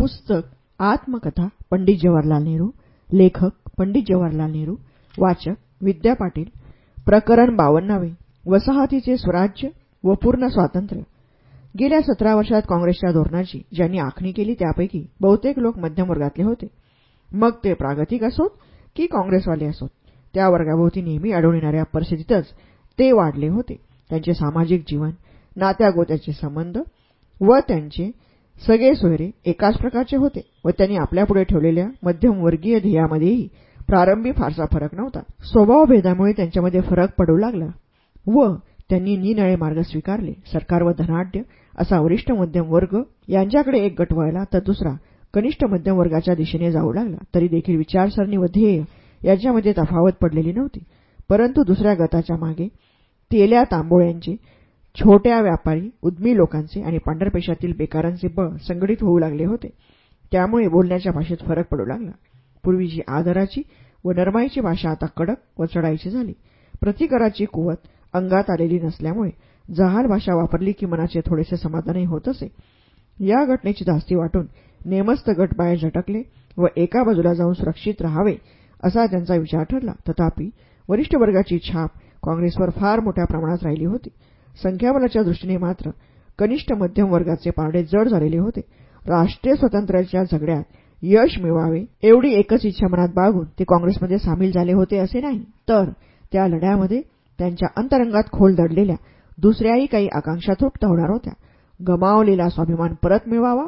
पुस्तक आत्मकथा पंडित जवाहरलाल नेहरू लेखक पंडित जवाहरलाल नेहरू वाचक विद्या पाटील प्रकरण बावन्नावे वसाहतीचे स्वराज्य व पूर्ण स्वातंत्र्य. गेल्या सतरा वर्षात काँग्रेसच्या धोरणाची ज्यांनी आखणी केली त्यापैकी बहुतेक लोक मध्यमवर्गातले होते. मग ते प्रागतिक असोत की काँग्रेसवाले असोत? त्या वर्गाभोवती नेहमी आढळून येणाऱ्या परिस्थितीतच ते वाढले होते. त्यांचे सामाजिक जीवन नात्यागोत्याचे संबंध व त्यांचे सगळे सोयरे एकाच प्रकारचे होते व त्यांनी आपल्यापुढे ठेवलेल्या मध्यमवर्गीय ध्येयामध्येही प्रारंभी फारसा फरक नव्हता. स्वभावभेदामुळे त्यांच्यामध्ये फरक पडू लागला व त्यांनी निनळे मार्ग स्वीकारले. सरकार व धनाढ्य असा वरिष्ठ मध्यम वर्ग यांच्याकडे एक गट वळला तर दुसरा कनिष्ठ मध्यम वर्गाच्या दिशेने जाऊ लागला. तरी देखील विचारसरणी व ध्येय यांच्यामध्ये तफावत पडलेली नव्हती. परंतु दुसऱ्या गटाच्या मागे तेल्या तांबोळ्यांचे छोट्या व्यापारी उद्मी लोकांचे आणि पांढरपेशातील बेकारांचे बळ संघटित होऊ लागले होते. त्यामुळे बोलण्याच्या भाषेत फरक पडू लागला. पूर्वीची आदराची व नरमाईची भाषा आता कडक व चढाईची झाली. प्रतिकाराची कुवत अंगात आलेली नसल्यामुळे जहाल भाषा वापरली की मनाचे थोडेसे समाधानही होत असे. या घटनेची धास्ती वाटून नेमस्त गट बाहेर झटकले व एका बाजूला जाऊन सुरक्षित राहावे असा त्यांचा विचार ठरला. तथापि वरिष्ठ वर्गाची छाप काँग्रेसवर फार मोठ्या प्रमाणात राहिली होती. संख्याबलाच्या दृष्टीने मात्र कनिष्ठ मध्यम वर्गाचे पारडे जड झालेले होते. राष्ट्रीय स्वातंत्र्याच्या झगड्यात यश मिळवावे एवढी एकच इच्छा मनात बाळगून ते काँग्रेसमध्ये सामील झाले होते असे नाही. तर त्या लढ्यामध्ये त्यांच्या अंतरंगात खोल दडलेल्या दुसऱ्याही काही आकांक्षा तृप्त होणार होत्या. गमावलेला स्वाभिमान परत मिळवावा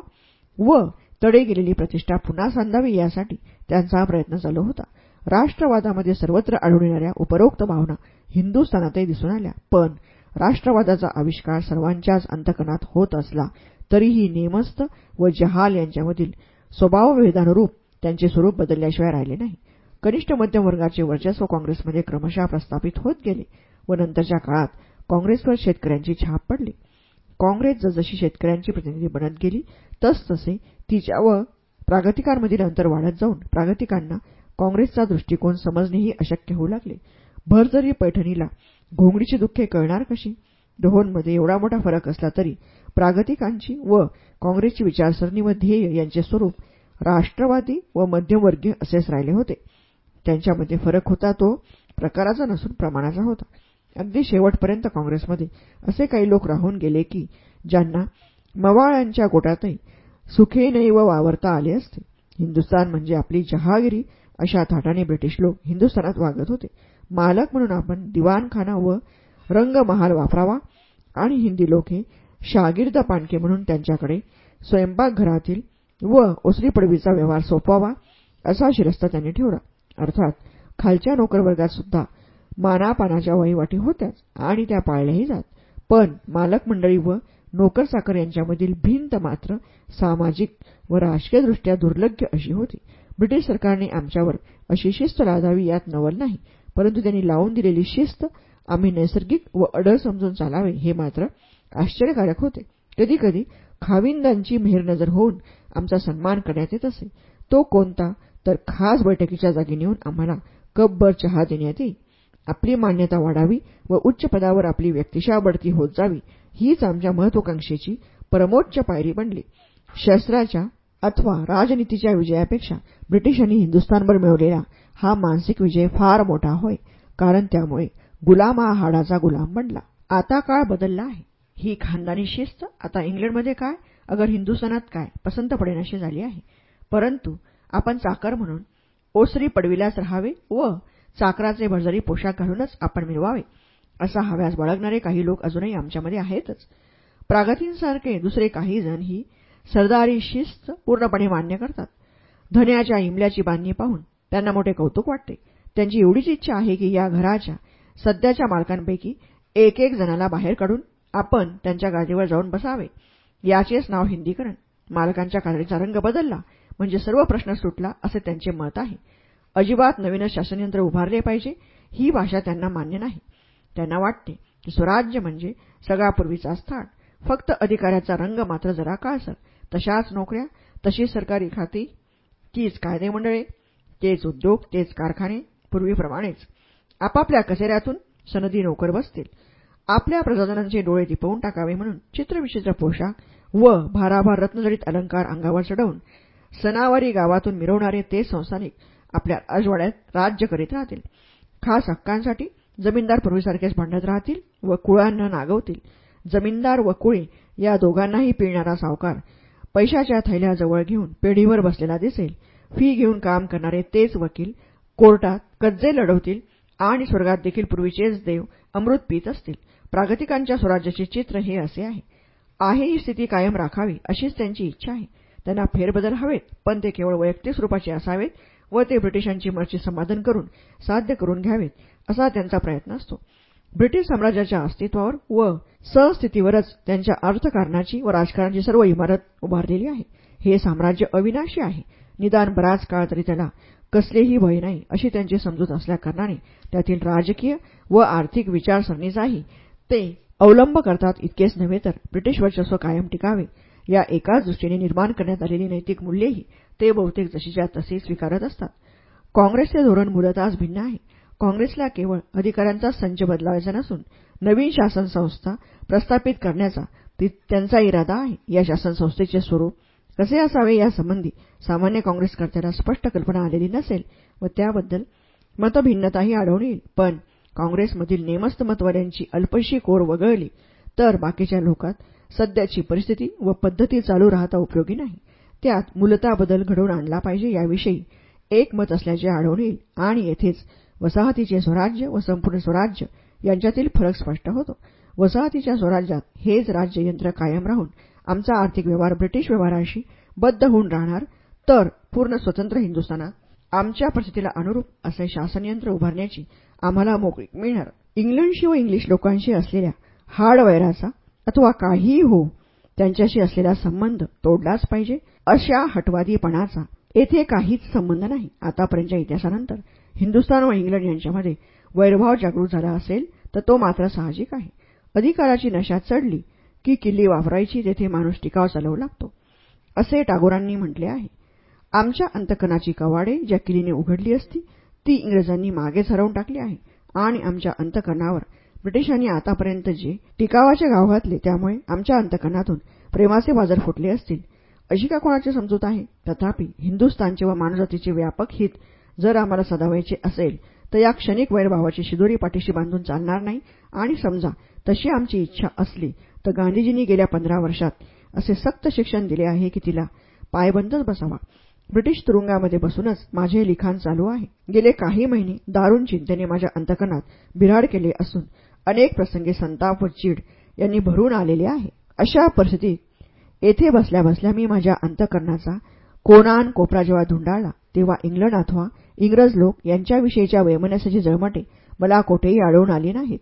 व तडे गेलेली प्रतिष्ठा पुन्हा सांधावी यासाठी त्यांचा प्रयत्न चालू होता. राष्ट्रवादामध्ये सर्वत्र आढळून येणाऱ्या उपरोक्त भावना हिंदुस्थानातही दिसून आल्या. पण राष्ट्रवादाचा आविष्कार सर्वांच्याच अंतकणात होत असला तरीही नेमस्त व जहाल यांच्यामधील स्वभावभेदानुरूप त्यांचे स्वरूप बदलल्याशिवाय राहिले नाही. कनिष्ठ मध्यमवर्गाचे वर्चस्व काँग्रेसमध्ये क्रमशः प्रस्थापित होत गेले व नंतरच्या काळात काँग्रेसवर शेतकऱ्यांची छाप पडली. काँग्रेस जसजशी शेतकऱ्यांची प्रतिनिधी बनत गेली तसतसे तिच्या व प्रागतिकांमधील अंतर वाढत जाऊन प्रागतिकांना काँग्रेसचा दृष्टिकोन समजणेही अशक्य होऊ लागले. भरजरी पैठणीला घोंगडीची दुःखे कळणार कशी? दोहोंमध्ये एवढा मोठा फरक असला तरी प्रागतिकांची व काँग्रेसची विचारसरणी व ध्येय यांचे स्वरूप राष्ट्रवादी व मध्यमवर्गीय असेच राहिले होते. त्यांच्यामध्ये फरक होता तो प्रकाराचा नसून प्रमाणाचा होता. अगदी शेवटपर्यंत काँग्रेसमध्ये असे काही लोक राहून गेले की ज्यांना मवाळांच्या गोटातही सुखेनही व वावरता आले असते. हिंदुस्थान म्हणजे आपली जहागिरी अशा थाटाने ब्रिटिश लोक हिंदुस्थानात वागत होते. मालक म्हणून आपण दिवाणखाना व रंगमहाल वापरावा आणि हिंदी लोक हे शागिर्द पाणके म्हणून त्यांच्याकडे स्वयंपाकघरातील व ओसरी पडवीचा व्यवहार सोपवावा असा शिरस्ता त्यांनी ठेवला. अर्थात खालच्या नोकरवर्गात सुद्धा मानापानाच्या वहिवाटी होत्याच आणि त्या पाळल्याही जात. पण मालक मंडळी व नोकरसाकर यांच्यामधील भिंत मात्र सामाजिक व राजकीयदृष्ट्या दुर्लभ्य अशी होती. ब्रिटिश सरकारने आमच्यावर अशी शिस्त लादावी यात नवल नाही. परंतु त्यांनी लावून दिलेली शिस्त आम्ही नैसर्गिक व अडळ समजून चालावे हे मात्र आश्चर्यकारक होते. कधीकधी खाविंदांची मेहरनजर होऊन आमचा सन्मान करण्यात येत असे. तो कोणता तर खास बैठकीच्या जागी नेऊन आम्हाला कपभर चहा देण्यात येई. आपली मान्यता वाढावी व उच्च पदावर आपली व्यक्तिशा बढती होत जावी हीच आमच्या महत्वाकांक्षेची परमोच्च पायरी बनली. शस्त्राच्या अथवा राजनीतीच्या विजयापेक्षा ब्रिटिशांनी हिंदुस्थानवर मिळवलेला हा मानसिक विजय फार मोठा होय कारण त्यामुळे गुलाम हा हाडाचा गुलाम बनला. आता काळ बदलला आहे. ही खानदानी शिस्त आता इंग्लंडमध्ये काय? अगर हिंदुस्थानात काय? पसंत पडेनाशी झाली आहे. परंतु आपण चाकर म्हणून ओसरी पडविल्यास राहावे व चाकराचे भरजरी पोशाख घालूनच आपण मिळवावे असा हव्यास बाळगणारे काही लोक अजूनही आमच्यामध्ये आहेतच. प्रागतींसारखे दुसरे काही जण ही सरदारी शिस्त पूर्णपणे मान्य करतात. धन्याच्या इमल्याची बांधणी पाहून त्यांना मोठे कौतुक वाटते. त्यांची एवढीच इच्छा आहे की या घराच्या सध्याच्या मालकांपैकी एक एक जणाला बाहेर काढून आपण त्यांच्या गादीवर जाऊन बसावे. याचेच नाव हिंदीकरण. मालकांच्या कारणीचा रंग बदलला म्हणजे सर्व प्रश्न सुटला असे त्यांचे मत आहे. अजिबात नवीनच शासनयंत्र उभारले पाहिजे ही भाषा त्यांना मान्य नाही. त्यांना वाटते की स्वराज्य म्हणजे सगळ्यापूर्वीचा स्थान. फक्त अधिकाऱ्याचा रंग मात्र जरा काळसर. तशाच नोकऱ्या तशीच सरकारी खाती तीच कायदेमंडळे तेच उद्योग तेच कारखाने पूर्वीप्रमाणेच. आपापल्या कचेऱ्यातून सनदी नोकर बसतील. आपल्या प्रजाजनांचे डोळे दिपवून टाकावे म्हणून चित्रविचित्र पोशाख व भाराभार रत्नजडित अलंकार अंगावर चढवून सणावारी गावातून मिरवणारे ते संस्थानिक आपल्या राजवाड्यात राज्य करीत राहतील. खास हक्कांसाठी जमीनदार पूर्वीसारखेच भांडत राहतील व कुळांना नागवतील. जमीनदार व कुळी या दोघांनाही पिळणारा सावकार पैशाच्या थैल्याजवळ घेऊन पेढीवर बसलेला दिसेल. फी घेऊन काम करणारे तेच वकील कोर्टात कज्जे लढवतील आणि स्वर्गात देखील पूर्वीचेच देव अमृत पीत असतील. प्रागतिकांच्या स्वराज्याचे चित्र हे असे आहे. आहे ही स्थिती कायम राखावी अशीच त्यांची इच्छा आहे. त्यांना फेरबदल हवेत पण ते केवळ वैयक्तिक स्वरूपाचे असावेत व ते ब्रिटिशांची मर्जी समाधान करून साध्य करून घ्यावेत असा त्यांचा प्रयत्न असतो. ब्रिटिश साम्राज्याच्या अस्तित्वावर व सहस्थितीवरच त्यांच्या अर्थकारणाची व राजकारणाची सर्व इमारत उभारलेली आहे. हे साम्राज्य अविनाशी आहे. निदान बराच काळ तरी त्याला कसलेही भय नाही अशी त्यांची समजूत असल्याकारणाने त्यातील राजकीय व आर्थिक विचारसरणीचाही ते अवलंब करतात इतकेच नव्हे तर ब्रिटिश वर्चस्व कायम टिकावे या एकाच दृष्टीने निर्माण करण्यात आलेली नैतिक मूल्येही ते बहुतेक जशीच्या तसे स्वीकारत असतात. काँग्रेसचे धोरण मूलतःच भिन्न आहे. काँग्रेसला केवळ अधिकाऱ्यांचा संच बदलावायचा नसून नवीन शासन संस्था प्रस्थापित करण्याचा त्यांचा इरादा आहे. या शासन संस्थेचे स्वरूप कसे असावे यासंबंधी सामान्य काँग्रेसकर्त्याला स्पष्ट कल्पना आलेली नसेल व त्याबद्दल मतभिन्नताही आढळून येईल. पण काँग्रेसमधील नेमस्त मतवाद्यांची अल्पशी कोर वगळली तर बाकीच्या लोकात सध्याची परिस्थिती व पद्धती चालू राहता उपयोगी नाही. त्यात मूलता बदल घडवून आणला पाहिजे याविषयी एकमत असल्याचे आढळून येईल आणि येथेच वसाहतीचे स्वराज्य व संपूर्ण स्वराज्य यांच्यातील फरक स्पष्ट होतो. वसाहतीच्या स्वराज्यात हेच राज्ययंत्र कायम राहून आमचा आर्थिक व्यवहार ब्रिटिश व्यवहाराशी बद्ध होऊन राहणार तर पूर्ण स्वतंत्र हिंदुस्थानात आमच्या परिस्थितीला अनुरूप असे शासनयंत्र उभारण्याची आम्हाला मोकळीक मिळणार. इंग्लंडशी व इंग्लिश लोकांशी असलेल्या हाडवैराचा अथवा काहीही हो त्यांच्याशी असलेला संबंध तोडलाच पाहिजे अशा हटवादीपणाचा येथे काहीच संबंध नाही. आतापर्यंतच्या इतिहासानंतर हिंदुस्थान व इंग्लंड यांच्यामध्ये वैरभाव जागृत झाला असेल तर तो मात्र साहजिक आहे. अधिकाराची नशा चढली की किल्ली वापरायची तेथे माणूस टिकाव चालवू लागतो. असे टागोरांनी म्हटले आहे. आमच्या अंतकणाची कवाडे ज्या किल्लीने उघडली असती ती इंग्रजांनी मागेच हरवून टाकली आहे आणि आमच्या अंतकरणावर ब्रिटिशांनी आतापर्यंत जे टिकावाचे गाव घातले त्यामुळे आमच्या अंतकरणातून प्रेमाचे बाजार फुटले असतील. अशी का कोणाची समजूत आहे? तथापि हिंदुस्थानचे व मानवजातीचे व्यापक हित जर आम्हाला सदावायचे असेल तर या क्षणिक वैरभावाची शिदोरी पाठीशी बांधून चालणार नाही. आणि समजा तशी आमची इच्छा असली तर गांधीजींनी गेल्या पंधरा वर्षात असे सक्त शिक्षण दिले आहे की तिला पायबंदच बसावा. ब्रिटिश तुरुंगामध्ये बसूनच माझे लिखाण चालू आहे. गेले काही महिने दारुण चिंतेने माझ्या अंतकणात बिराड केले असून अनेक प्रसंगी संताप व चीड यांनी भरून आलेले आहे. अशा परिस्थितीत येथे बसल्या बसल्या मी माझ्या अंतकरणाचा कोणान कोपरा जेव्हा धुंडाळला तेव्हा इंग्लंड अथवा इंग्रज लोक यांच्याविषयीच्या वैमनस्याची जळमटे मला कोठेही आढळून आली नाहीत.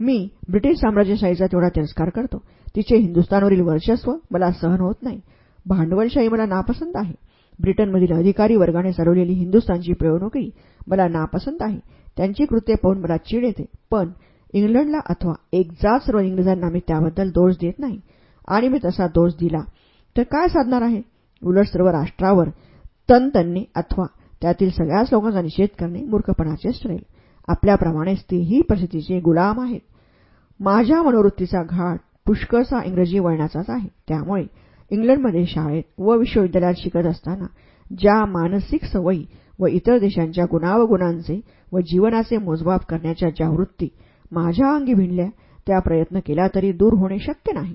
मी ब्रिटिश साम्राज्यशाहीचा तेवढा तिरस्कार करतो. तिचे हिंदुस्थानवरील वर्चस्व मला सहन होत नाही. भांडवलशाही मला नापसंत आहे. ब्रिटनमधील अधिकारी वर्गाने चालवलेली हिंदुस्थानची पिळवणुकी मला नापसंत आहे. त्यांची कृत्ये पाहून मला चीड येते. पण इंग्लंडला अथवा एकजात सर्व इंग्रजांना मी त्याबद्दल दोष देत नाही. आणि मी तसा दोष दिला तर काय साधणार आहे? उलट सर्व राष्ट्रावर तनतन्ने अथवा त्यातील सगळ्याच लोकांचा निषेध करणे मूर्खपणाचेच ठरेल. आपल्याप्रमाणेच तीही परिस्थितीचे गुलाम आहेत. माझ्या मनोवृत्तीचा घाट पुष्कळसा इंग्रजी वळणाचाच आहे. त्यामुळे इंग्लंडमध्ये शाळेत व विश्वविद्यालयात शिकत असताना ज्या मानसिक सवयी व इतर देशांच्या गुणावगुणांचे व जीवनाचे मोजमाप करण्याच्या ज्या वृत्ती माझ्या अंगी भिनल्या त्या प्रयत्न केला तरी दूर होणे शक्य नाही.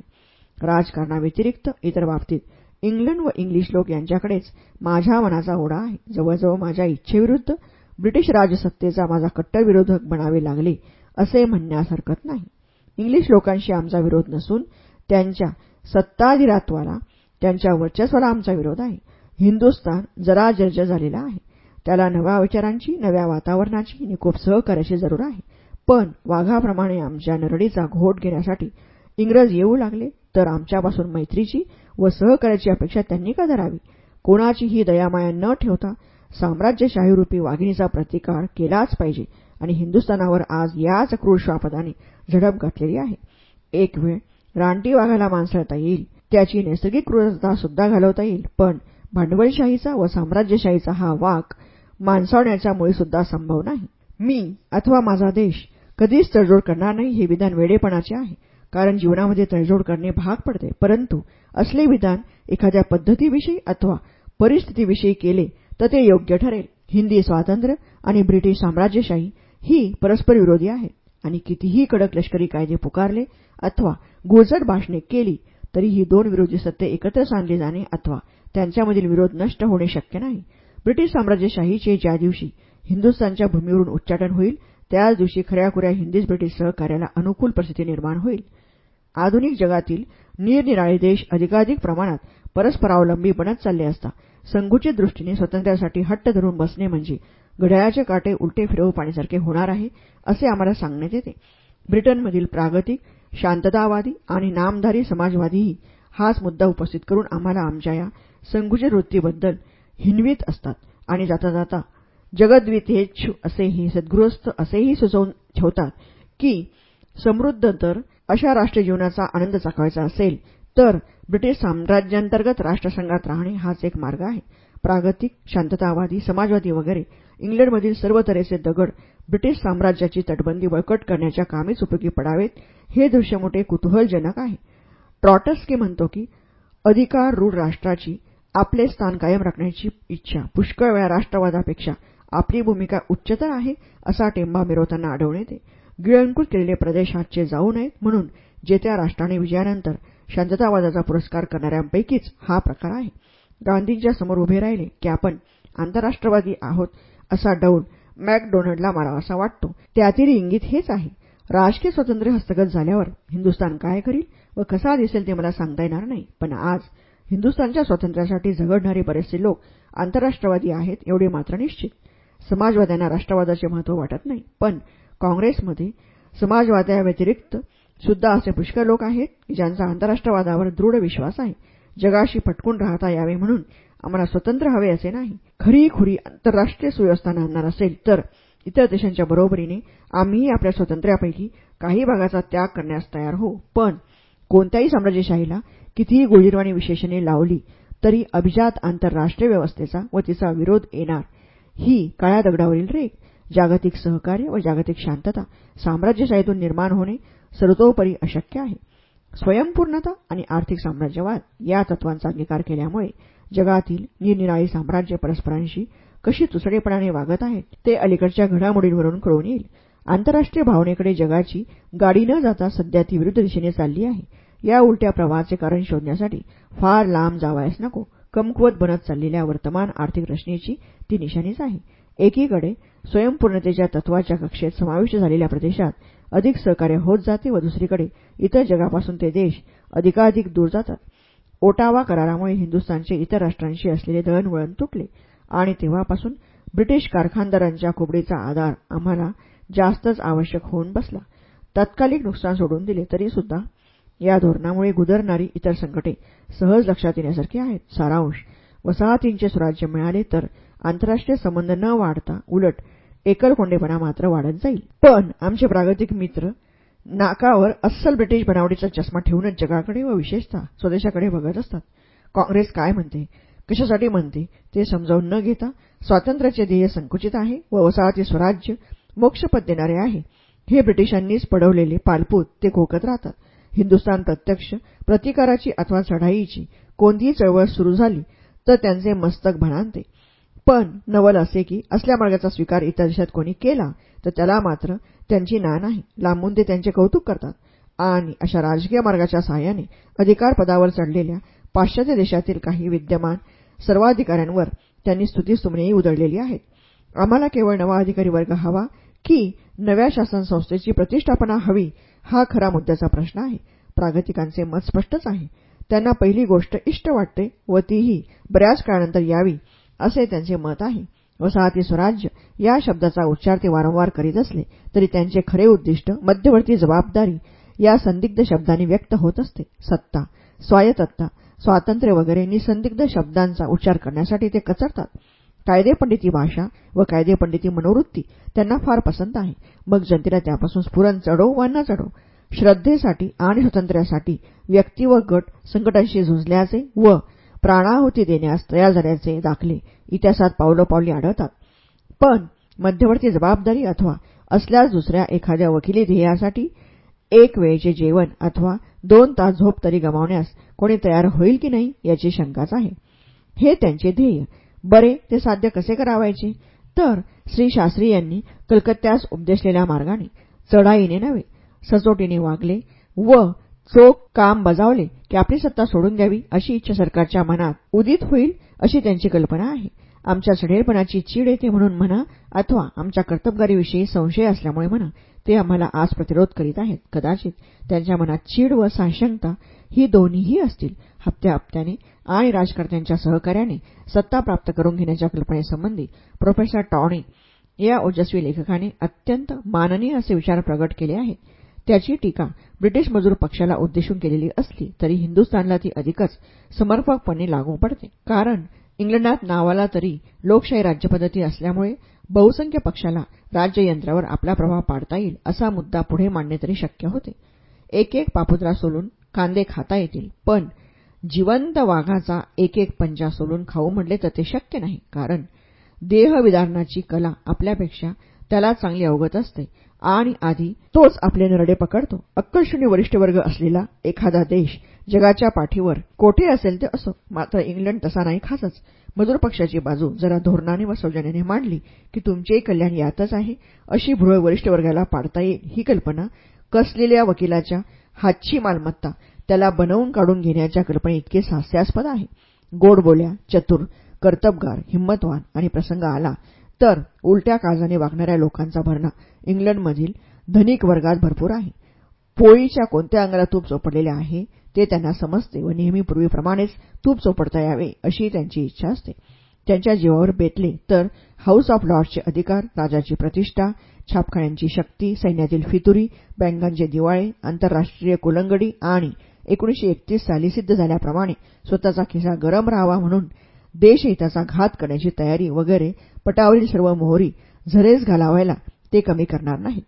राजकारणाव्यतिरिक्त इतर बाबतीत इंग्लंड व इंग्लिश लोक यांच्याकडेच माझ्या मनाचा ओढा आहे. जवळजवळ माझ्या इच्छेविरुद्ध ब्रिटिश राजसत्तेचा माझा कट्टर विरोधक बनावे लागले असे म्हणण्यास हरकत नाही. इंग्लिश लोकांशी आमचा विरोध नसून त्यांच्या सत्ताधिरात्वाला त्यांच्या वर्चस्वाला आमचा विरोध आहे. हिंदुस्थान जरा जर्ज झालेला आहे. त्याला नव्या विचारांची नव्या वातावरणाची निकोप सहकार्याची जरूर आहे. पण वाघाप्रमाणे आमच्या नरडीचा घोट घेण्यासाठी इंग्रज येऊ लागले तर आमच्यापासून मैत्रीची व सहकार्याची अपेक्षा त्यांनी का धरावी? कोणाचीही दयामाया न ठेवता साम्राज्यशाहीरूपी वाघिणीचा प्रतिकार केलाच पाहिजे. आणि हिंदुस्थानावर आज याच क्रूर श्वापदाने झडप घातलेली आहे. एक वेळ रानटी वाघाला माणसाळता येईल त्याची नैसर्गिक क्रूरता सुद्धा घालवता येईल पण भांडवलशाहीचा व साम्राज्यशाहीचा हा वाघ माणसावण्याचा मुळीसुद्धा संभव नाही. मी अथवा माझा देश कधीच तडजोड करणार नाही हे विधान वेडेपणाचे आहे. कारण जीवनामध्ये तडजोड करणे भाग पडते. परंतु असले विधान एखाद्या पद्धतीविषयी अथवा परिस्थितीविषयी केले तर ते योग्य ठरेल. हिंदी स्वातंत्र्य आणि ब्रिटिश साम्राज्यशाही ही परस्पर विरोधी आहेत आणि कितीही कडक लष्करी कायदे पुकारले अथवा गोजट भाषणे केली तरी ही दोन विरोधी सत्ते एकत्र सांगले जाणे अथवा त्यांच्यामधील विरोध नष्ट होणे शक्य नाही. ब्रिटिश साम्राज्यशाहीचे ज्या दिवशी हिंदुस्थानच्या भूमीवरून उच्चाटन होईल त्याच दिवशी खऱ्याखुऱ्या हिंदीच ब्रिटिश सहकार्याला अनुकूल परिस्थिती निर्माण होईल. आधुनिक जगातील निरनिराळे देश अधिकाधिक प्रमाणात परस्परावलंबी बनत चालले असता संकुचित दृष्टीने स्वातंत्र्यासाठी हट्ट धरून बसणे म्हणजे घड्याळाचे काटे उलटे फिरवू पाण्यासारखे होणार आहे असे आम्हाला सांगण्यात येते. ब्रिटनमधील प्रागतिक शांततावादी आणि नामधारी समाजवादीही हाच मुद्दा उपस्थित करून आम्हाला आमच्या या संकुचित वृत्तीबद्दल हिनवीत असतात आणि जाता जाता जगद्वितेच्छू असेही सद्गृहस्थ असेही सुचवून ठेवतात की समृद्ध तर अशा राष्ट्रीय जीवनाचा आनंद चाकावायचा असेल तर ब्रिटिश साम्राज्यांतर्गत राष्ट्रसंघात राहणे हाच एक मार्ग आहे. प्रागतिक शांततावादी समाजवादी वगैरे इंग्लंडमधील सर्व तऱ्हेचे दगड ब्रिटिश साम्राज्याची तटबंदी बळकट करण्याच्या कामीच उपयोगी पडावेत हे दृश्य मोठे कुतूहलजनक आहे. ट्रॉटस्की म्हणतो की अधिकाररूढ राष्ट्राची आपले स्थान कायम राखण्याची इच्छा पुष्कळ वेळा राष्ट्रवादापेक्षा आपली भूमिका उच्चतर आहे असा टेंबा मिरवताना आढळून येते. गिळंकृत केलेले प्रदेश हातचे जाऊ नयेत म्हणून जेत्या राष्ट्राने विजयानंतर शांततावादाचा पुरस्कार करणाऱ्यांपैकीच हा प्रकार आहे. गांधींच्या समोर उभे राहिले की आपण आंतरराष्ट्रवादी आहोत असा डौल मॅकडोनल्डला मारावासा वाटतो. त्यातील इंगित हेच आहे. राजकीय स्वातंत्र्य हस्तगत झाल्यावर हिंदुस्थान काय करील व कसा दिसेल ते मला सांगता येणार नाही. पण आज हिंदुस्थानच्या स्वातंत्र्यासाठी झगडणारे बरेचसे लोक आंतरराष्ट्रवादी आहेत एवढे मात्र निश्चित. समाजवाद्यांना राष्ट्रवादाचे महत्त्व वाटत नाही. पण काँग्रेसमध्ये समाजवाद्याव्यतिरिक्त सुद्धा असे पुष्कळ लोक आहेत ज्यांचा आंतरराष्ट्रवादावर दृढ विश्वास आहे. जगाशी पटकून राहता यावे म्हणून आम्हाला स्वतंत्र हवे असे नाही. खरी खुरी आंतरराष्ट्रीय सुव्यवस्था आणणार असेल तर इतर देशांच्या बरोबरीने आम्हीही आपल्या स्वातंत्र्यापैकी काही भागाचा त्याग करण्यास तयार हो. पण कोणत्याही साम्राज्यशाहीला कितीही गोळीरवाणी विशेषणे लावली तरी अभिजात आंतरराष्ट्रीय व्यवस्थेचा व तिचा विरोध येणार. ही काळ्या दगडावरील रेख. जागतिक सहकार्य व जागतिक शांतता साम्राज्यशाहीतून निर्माण होणे सर्वतोपरी अशक्य आहे. स्वयंपूर्णता आणि आर्थिक साम्राज्यवाद या तत्वांचा अंगीकार केल्यामुळे जगातील निरनिराळी साम्राज्य परस्परांशी कशी तुसडेपणाने वागत आहेत ते अलीकडच्या घडामोडींवरून कळून येईल. आंतरराष्ट्रीय भावनेकडे जगाची गाडी न जाता सध्या ती विरुद्ध दिशेने चालली आहे. या उलट्या प्रवाहाचे कारण शोधण्यासाठी फार लांब जावायस नको. कमकुवत बनत चाललेल्या वर्तमान आर्थिक रचनेची ती निशाणीच आहे. एकीकडे स्वयंपूर्णतेच्या तत्वाच्या कक्षेत समाविष्ट झालेल्या प्रदेशात अधिक सहकार्य होत जाते व दुसरीकडे इतर जगापासून ते देश अधिकाधिक दूर जातात. ओटावा करारामुळे हिंदुस्थानचे इतर राष्ट्रांशी असलेले दळणवळण तुटले आणि तेव्हापासून ब्रिटिश कारखानदारांच्या खोबडीचा आधार आम्हाला जास्तच आवश्यक होऊन बसला. तात्कालिक नुकसान सोडून दिले तरीसुद्धा या धोरणामुळे गुदरणारी इतर संकटे सहज लक्षात येण्यासारखी आहेत. सारांश वसाहतींचे स्वराज्य मिळाले तर आंतरराष्ट्रीय संबंध न वाढता उलट एकलकोंडेपणा मात्र वाढत जाईल. पण आमचे प्रागतिक मित्र नाकावर अस्सल ब्रिटिश बनावटीचा चष्मा ठेवूनच जगाकडे व विशेषतः स्वदेशाकडे बघत असतात. काँग्रेस काय म्हणते? कशासाठी म्हणते? ते समजावून न घेता स्वातंत्र्याचे ध्येय संकुचित आहे व वसाहती स्वराज्य मोक्षपद देणारे आहे. हे ब्रिटिशांनीच पडवलेले पालपूत ते घोकत राहतात. हिंदुस्थान प्रत्यक्ष प्रतिकाराची अथवा चढाईची कोणतीही चळवळ सुरू झाली तर त्यांचे मस्तक भणांते पण नवल असे की असल्या मार्गाचा स्वीकार इतर देशात कोणी केला तर त्याला मात्र त्यांची ना नाही. लांबून ते त्यांचे कौतुक करतात. आणि अशा राजकीय मार्गाच्या सहाय्याने अधिकारपदावर चढलेल्या पाश्चात्य देशातील काही विद्यमान सर्वाधिकाऱ्यांवर त्यांनी स्तुतीस्तुमनेही उधळलेली आहेत. आम्हाला केवळ नवा अधिकारी वर्ग हवा की नव्या शासन संस्थेची प्रतिष्ठापना हवी हा खरा मुद्द्याचा प्रश्न आहे. प्रागतिकांचे मत स्पष्टच आहे. त्यांना पहिली गोष्ट इष्ट वाटते व तीही बऱ्याच काळानंतर यावी असे त्यांचे मत आहे. वसाहती स्वराज्य या शब्दाचा उच्चार ते वारंवार करीत असले तरी त्यांचे खरे उद्दिष्ट मध्यवर्ती जबाबदारी या संदिग्ध शब्दांनी व्यक्त होत असते. सत्ता स्वायत्तता स्वातंत्र्य वगैरे निसंदिग्ध शब्दांचा उच्चार करण्यासाठी ते कचरतात. कायदेपंडिती भाषा व कायदेपंडिती मनोवृत्ती त्यांना फार पसंत आहे. मग जनतेला त्यापासून स्फुरण चढो वा न चढो श्रद्धेसाठी आणि स्वातंत्र्यासाठी व्यक्ती व गट संकटांशी झुंजल्याचे व प्राणाहुती देण्यास तयार झाल्याचे दाखले. इतिहासात पावलोपावली आढळतात. पण मध्यवर्ती जबाबदारी अथवा असल्यास दुसऱ्या एखाद्या वकिली ध्येयासाठी एक वेळचे जेवण अथवा दोन तास झोप तरी गमावण्यास कोणी तयार होईल की नाही याची शंकाच आहे. हे त्यांचे ध्येय. बरे ते साध्य कसे करावायचे? तर श्री शास्त्री यांनी कलकत्त्यास उपदेशलेल्या मार्गाने चढाईने नव्हे सचोटीने वागले व चोख काम बजावले की आपली सत्ता सोडून द्यावी अशी इच्छा सरकारच्या मनात उदित होईल अशी त्यांची कल्पना आहे. आमच्या चढेलपणाची चीड येते म्हणून म्हणा अथवा आमच्या कर्तबगारीविषयी संशय असल्यामुळे म्हणा ते आम्हाला आज प्रतिरोध करीत आहेत. कदाचित त्यांच्या मनात चीड व साशंकता ही दोन्हीही असतील. हप्त्या हप्त्याने आणि राजकर्त्यांच्या सहकार्याने सत्ता प्राप्त करून घेण्याच्या कल्पनेसंबंधी प्रोफेसर टॉनी या ओजस्वी लेखकाने अत्यंत माननीय असे विचार प्रगट केले आहेत. त्याची टीका ब्रिटिश मजूर पक्षाला उद्देशून केलेली असली तरी हिंदुस्थानला ती अधिकच समर्पकपणे लागू पडते. कारण इंग्लंडात नावाला तरी लोकशाही राज्यपद्धती असल्यामुळे बहुसंख्य पक्षाला राज्ययंत्रावर आपला प्रभाव पाडता येईल असा मुद्दा पुढे मांडणे तरी शक्य होते. एक एक पापुद्रा सोलून कांदे खाता येतील पण जिवंत वाघाचा एक एक पंजा सोलून खाऊ म्हटले तर ते शक्य नाही. कारण देहविदारणाची कला आपल्यापेक्षा त्याला चांगली अवगत असते. आणि आधी तोच आपले नरडे पकडतो. अक्कलशून्य वरिष्ठ वर्ग असलेला एखादा देश जगाच्या पाठीवर कोठे असेल ते असो. मात्र इंग्लंड तसा नाही खासच. मजूर पक्षाची बाजू जरा धोरणाने व सौजन्याने मांडली की तुमचेही कल्याण यातच आहे. अशी भुरळ वरिष्ठ वर्गाला पाडता येईल ही कल्पना कसलेल्या वकिलाच्या हातची मालमत्ता त्याला बनवून काढून घेण्याच्या कल्पनेइतके हास्यास्पद आहे. गोड बोल्या चतुर कर्तबगार हिंमतवान आणि प्रसंग आला. तर उलट्या काळजाने वागणाऱ्या लोकांचा भरणा इंग्लंडमधील धनिक वर्गात भरपूर आहे. पोळीच्या कोणत्या अंगाला तूप चोपडलेले आहे ते त्यांना समजते व नेहमीपूर्वीप्रमाणेच तूप चोपडता यावे अशी त्यांची इच्छा असते. त्यांच्या जीवावर बेतले तर हाऊस ऑफ लॉर्डचे अधिकार राजाची प्रतिष्ठा छापखान्यांची शक्ती सैन्यातील फितुरी बँकांचे दिवाळे आंतरराष्ट्रीय कुलंगडी आणि एकोणीशे एकतीस साली सिद्ध झाल्याप्रमाणे स्वतःचा खिसा गरम राहावा म्हणून देशहिताचा घात करण्याची तयारी वगैरे पटावरील सर्व मोहरी झरेस घालावायला ते कमी करणार नाही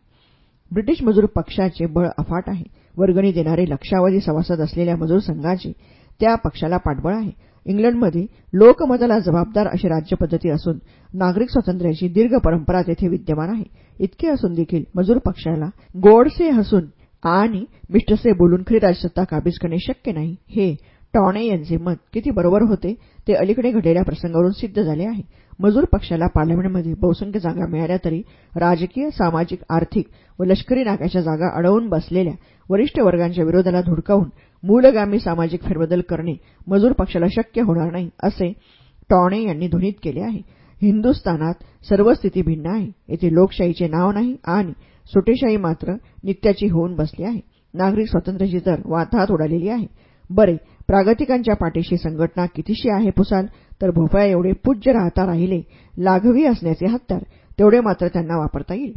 ब्रिटिश मजूर पक्षाचे बळ अफाट आहे. वर्गणी देणारे लक्षावधी सभासद असलेल्या मजूर संघाचे त्या पक्षाला पाठबळ आहे. इंग्लंडमध्ये लोकमताला जबाबदार अशी राज्यपद्धती असून नागरिक स्वातंत्र्याची दीर्घ परंपरा तेथे विद्यमान आहे. इतके असून देखील मजूर पक्षाला गोडसे हसून आणि मिष्टसे बोलून खरी राजसत्ता काबीज करणे शक्य नाही हे टॉणे यांचे मत किती बरोबर होते ते अलीकडे घडलेल्या प्रसंगावरून सिद्ध झाले आहे. मजूर पक्षाला पार्लमेंटमध्ये बहुसंख्य जागा मिळाल्या तरी राजकीय सामाजिक आर्थिक व लष्करी नाक्याच्या जागा अडवून बसलेल्या वरिष्ठ वर्गांच्या विरोधाला धुडकावून मूलगामी सामाजिक फेरबदल करणे मजूर पक्षाला शक्य होणार नाही असे टॉणे यांनी ध्वनीत केले आहे. हिंदुस्थानात सर्व स्थिती भिन्न आहे. येथे लोकशाहीचे नाव नाही आणि सुटेशाही मात्र नित्याची होऊन बसली आहे. नागरिक स्वातंत्र्याची तर वाताहात उडालेली आहे. बरे प्रागतिकांच्या पाठीशी संघटना कितीशी आहे पुसाल? तर भोपळ्या एवढे पूज्य राहता राहिले लाघवी असण्याचे हत्यार तेवढे मात्र त्यांना वापरता येईल.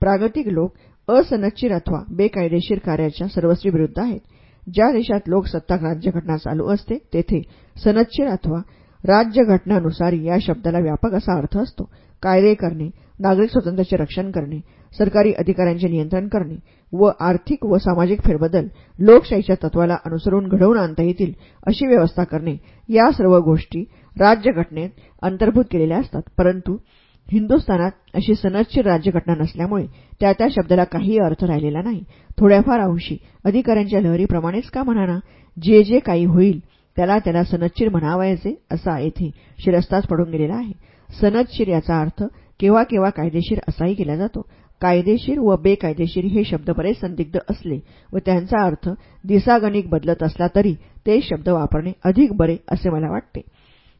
प्रागतिक लोक असनच्चिर अथवा बेकायदेशीर कार्याच्या सर्वस्वी विरुद्ध आहेत. ज्या देशात लोकसत्ताक राज्यघटना चालू असते तेथे सनच्चिर अथवा राज्यघटनानुसारी या शब्दाला व्यापक असा अर्थ असतो. कायदे करणे नागरिक स्वातंत्र्याचे रक्षण करणे सरकारी अधिकाऱ्यांचे नियंत्रण करणे व आर्थिक व सामाजिक फेरबदल लोकशाहीच्या तत्वाला अनुसरून घडवून आणता येतील अशी व्यवस्था करणे या सर्व गोष्टी राज्यघटनेत अंतर्भूत केलेल्या असतात. परंतु हिंदुस्थानात अशी सनदशीर राज्यघटना नसल्यामुळे त्या त्या शब्दाला काही अर्थ राहिलेला नाही. थोड्याफार अंशी अधिकाऱ्यांच्या लहरीप्रमाणेच का म्हणाना? जे जे काही होईल त्याला त्याला सनदशीर म्हणावायचे असा येथे शिरस्ताच पडून गेलेला आहे. सनदशीर याचा अर्थ केव्हा केव्हा कायदेशीर असाही केला जातो. कायदेशीर व बेकायदेशीर हे शब्द बरेच संदिग्ध असले व त्यांचा अर्थ दिसागणिक बदलत असला तरी ते शब्द वापरणे अधिक बरे असे मला वाटते.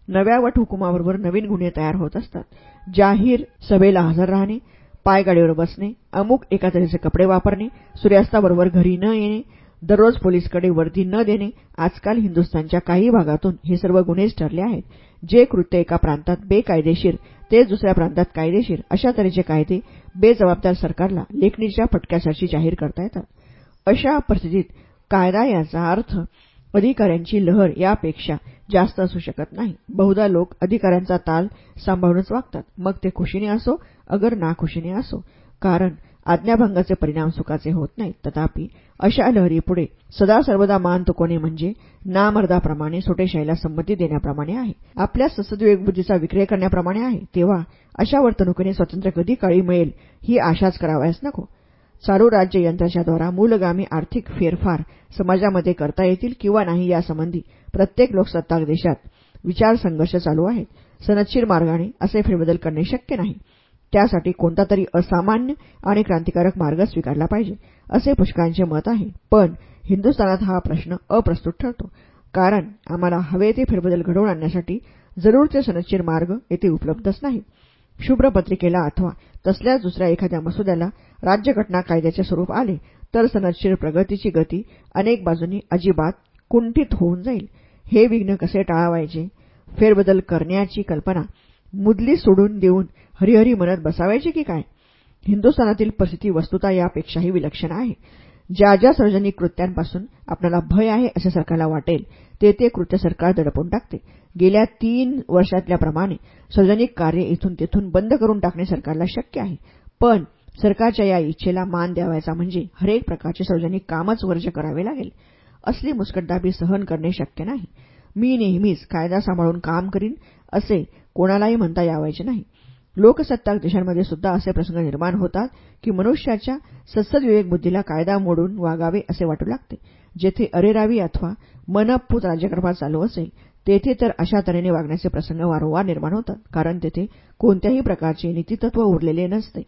नव्या वट हुकुमाबरोबर नवीन गुन्हे तयार होत असतात. जाहीर सभेला हजर राहणे पायगाडीवर बसणे अमुक एका तऱ्हेचे कपडे वापरणे सूर्यास्ताबरोबर घरी न येणे दररोज पोलीसकडे वर्दी न देणे आजकाल हिंदुस्थानच्या काही भागातून हे सर्व गुन्हेच ठरले आहेत. जे कृत्य एका प्रांतात बेकायदेशीर तेच दुसऱ्या प्रांतात कायदेशीर अशा तऱ्हेचे कायदे बेजबाबदार सरकारला लेखणीच्या फटक्यासाठी जाहीर करता येतात. अशा परिस्थितीत कायदा याचा अर्थ अधिकाऱ्यांची लहर यापेक्षा जास्त असू शकत नाही. बहुधा लोक अधिकाऱ्यांचा ताल सांभाळूनच वागतात. मग ते खुशीने असो अगर नाखुशीने असो. कारण आज्ञाभंगाचे परिणाम सुखाचे होत नाहीत. तथापि अशा लहरीपुढे सदा सर्वदा मान तुकवणे म्हणजे नामर्दाप्रमाणे सोटेशाहीला संमती देण्याप्रमाणे आहे. आपल्या ससद्विवेकबुद्धीचा विक्रय करण्याप्रमाणे आहे. तेव्हा अशा वर्तणुकीने स्वातंत्र्य कधी काळी मिळेल ही आशाच करावयास नको. चालू राज्य यंत्राच्याद्वारा मूलगामी आर्थिक फेरफार समाजामध्ये करता येतील किंवा नाही यासंबंधी प्रत्येक लोकसत्ताक देशात विचार संघर्ष चालू आहेत. सनदशीर मार्गाने असे फेरबदल करणे शक्य नाही. त्यासाठी कोणता तरी असामान्य आणि क्रांतिकारक मार्ग स्वीकारला पाहिजे असे पुष्कांचे मत आहे. पण हिंदुस्थानात हा प्रश्न अप्रस्तुत ठरतो. कारण आम्हाला हवे ते फेरबदल घडवून आणण्यासाठी जरूरचे सनच्छीर मार्ग येथे उपलब्धच नाहीत शुभ्र पत्रिकेला अथवा तसल्याच दुसऱ्या एखाद्या मसुद्याला राज्यघटना कायद्याचे स्वरूप आले तर सनच्छीर प्रगतीची गती अनेक बाजूंनी अजिबात कुंठित होऊन जाईल. हे विघ्न कसे टाळावायचे? फेरबदल करण्याची कल्पना मुदली सोडून देऊन हरिहरी म्हणत बसावायचे की काय? हिंदुस्थानातील परिस्थिती वस्तुता यापेक्षाही विलक्षण आहे. ज्या ज्या सार्वजनिक कृत्यांपासून आपल्याला भय आहे असे सरकारला वाटेल ते ते कृत्य सरकार दडपून टाकते. गेल्या तीन वर्षातल्याप्रमाणे सार्वजनिक कार्य इथून तेथून बंद करून टाकणे सरकारला शक्य आहे. पण सरकारच्या या इच्छेला मान द्यावायचा म्हणजे हरेक प्रकारचे सार्वजनिक कामच वर्ज करावे लागेल. असली मुस्कटदाबी सहन करणे शक्य नाही. मी नेहमीच कायदा सांभाळून काम करीन असे कोणालाही म्हणता यावायचे नाही. लोकसत्ताक देशांमध्ये सुद्धा असे प्रसंग निर्माण होतात की मनुष्याच्या सत्सद बुद्धीला कायदा मोडून वागावे असे वाटू लागते. जेथे अरेरावी अथवा मनपूत राज्यकारभार चालू असेल तेथे तर अशा तऱ्हेने वागण्याचे प्रसंग वारंवार निर्माण होतात कारण तेथे कोणत्याही प्रकारचे नीतितत्व उरलेले नसते.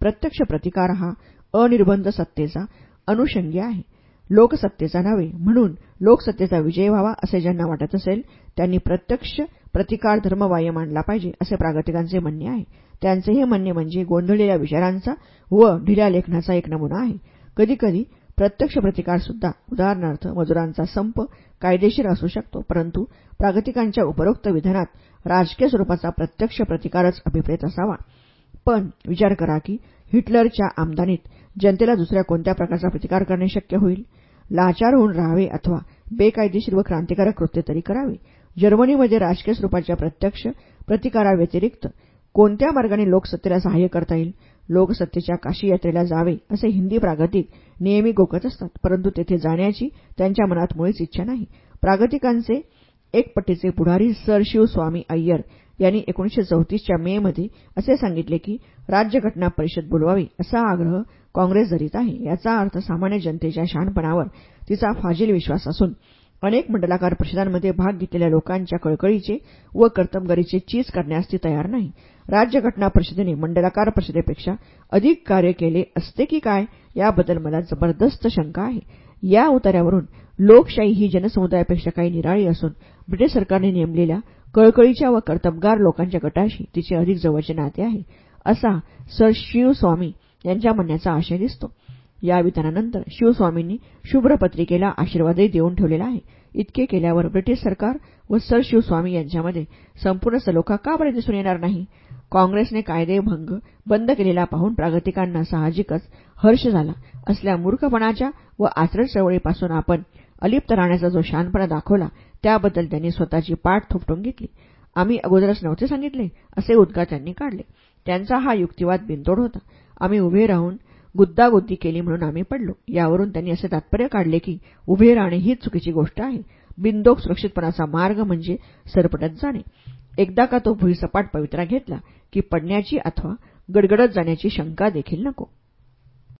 प्रत्यक्ष प्रतिकार हा अनिर्बंध सत्तेचा अनुषंगी आहे. लोकसत्तेचा नव्हे. म्हणून लोकसत्तेचा विजय व्हावा असे ज्यांना वाटत असेल त्यांनी प्रत्यक्ष प्रतिकार धर्मबाह्य मांडला पाहिजे असे प्रागतिकांचे म्हणणे आहे. त्यांचे हे म्हणणे म्हणजे गोंधळलेल्या विचारांचा व ढिल्या लेखनाचा एक नमुना आहे. कधीकधी प्रत्यक्ष प्रतिकारसुद्धा उदाहरणार्थ मजुरांचा संप कायदेशीर असू शकतो परंतु प्रागतिकांच्या उपरोक्त विधानात राजकीय स्वरूपाचा प्रत्यक्ष प्रतिकारच अभिप्रेत असावा. पण विचार करा की हिटलरच्या आमदानीत जनतेला दुसऱ्या कोणत्या प्रकारचा प्रतिकार करणे शक्य होईल? लाचार होऊन राहावे अथवा बेकायदेशीर व क्रांतिकारक कृत्य तरी करावे? जर्मनीमध्ये राजकीय स्वरूपाच्या प्रत्यक्ष प्रतिकाराव्यतिरिक्त कोणत्या मार्गाने लोकसत्तेला सहाय्य करता येईल? लोकसत्तेच्या काशी यात्रेला जावे असे हिंदी प्रागतिक नेहमी गोकत असतात परंतु तेथे जाण्याची त्यांच्या मनात मुळीच इच्छा नाही. प्रागतिकांचे एकपट्टीचे पुढारी सर शिवस्वामी अय्यर यांनी एकोणीशे चौतीसच्या मेमध्ये असे सांगितले की राज्यघटना परिषद बोलवावी असा आग्रह काँग्रेस धरीत आहे याचा अर्थ सामान्य जनतेच्या शहाणपणावर तिचा फाजील विश्वास असून अनेक मंडलाकार परिषदांमध्ये भाग घेतलेल्या लोकांच्या कळकळीचे व कर्तबगारीचे चीज करण्यास ती तयार नाही. राज्यघटना परिषदेने मंडलाकार परिषदेपेक्षा अधिक कार्य केले असते की काय याबद्दल मला जबरदस्त शंका आहे. या उतार्यावरून लोकशाही ही जनसमुदायापेक्षा काही निराळी असून ब्रिटिश सरकारने नेमलेल्या कळकळीच्या व कर्तबगार लोकांच्या गटाशी तिचे अधिक जवळचे नाते आहे. असा सर शिवस्वामी यांच्या म्हणण्याचा आशय दिसतो. या विधानानंतर शिवस्वामींनी शुभ्र पत्रिकेला आशीर्वादही देऊन ठेवलेला आहे. इतके केल्यावर ब्रिटिश सरकार व सर शिवस्वामी यांच्यामध्ये संपूर्ण सलोखा का बरे दिसून येणार नाही. काँग्रेसने कायदेभंग बंद केलेला पाहून प्रागतिकांना साहजिकच हर्ष झाला. असल्या मूर्खपणाच्या व आचरण चळवळीपासून आपण अलिप्त राहण्याचा जो शानपणा दाखवला त्याबद्दल त्यांनी स्वतःची पाठ थोपटून घेतली. आम्ही अगोदरच नव्हते सांगितले असे उद्गार त्यांनी काढले. त्यांचा हा युक्तिवाद बिनतोड होता. आम्ही उभे राहून गुद्दागुद्दी केली म्हणून आम्ही पडलो. यावरून त्यांनी असे तात्पर्य काढले की उभे राहणे हीच चुकीची गोष्ट आहे. बिंदोक सुरक्षितपणाचा मार्ग म्हणजे सरपटत जाणे. एकदा का तो भुईसपाट पवित्रा घेतला की पडण्याची अथवा गडगडत जाण्याची शंका देखील नको.